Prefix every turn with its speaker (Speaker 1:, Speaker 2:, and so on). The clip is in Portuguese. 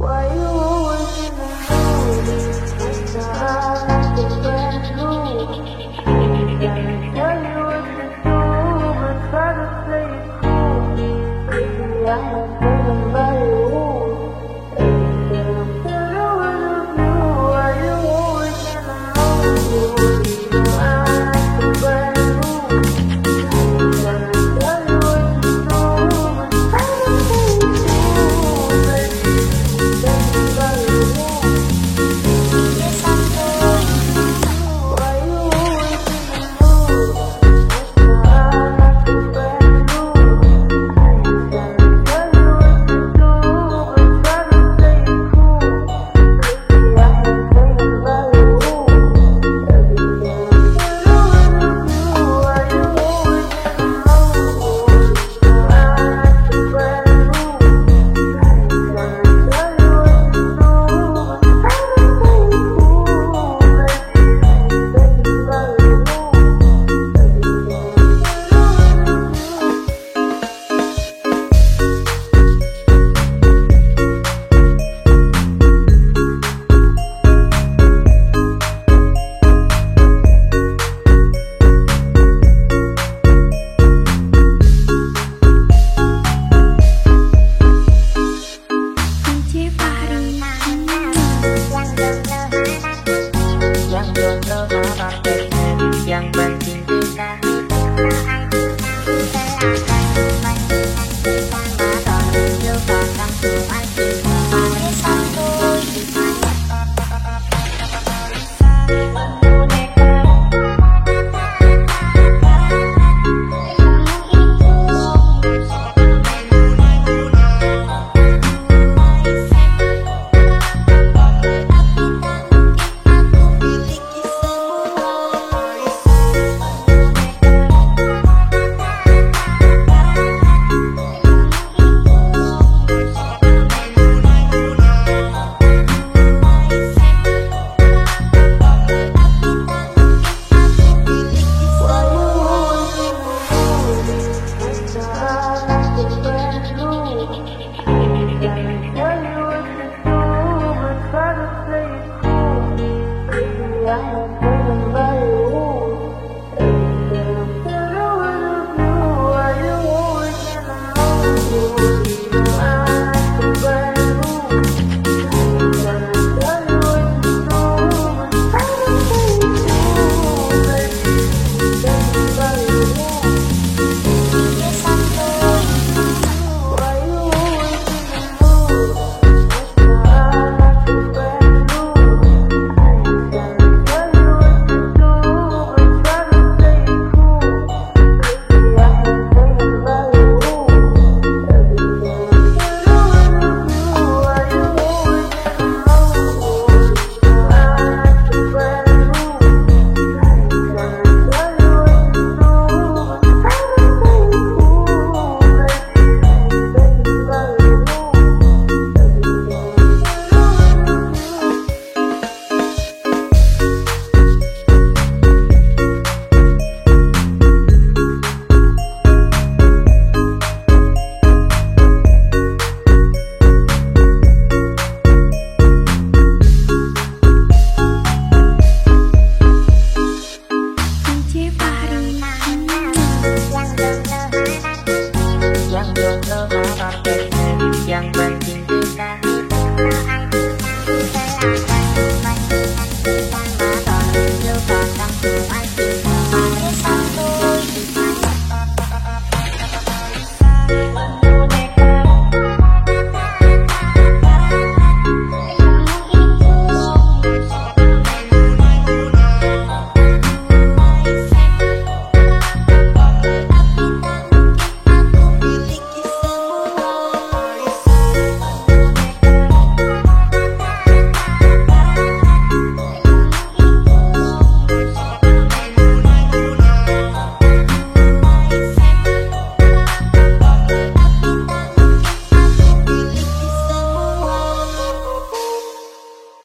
Speaker 1: Why amor.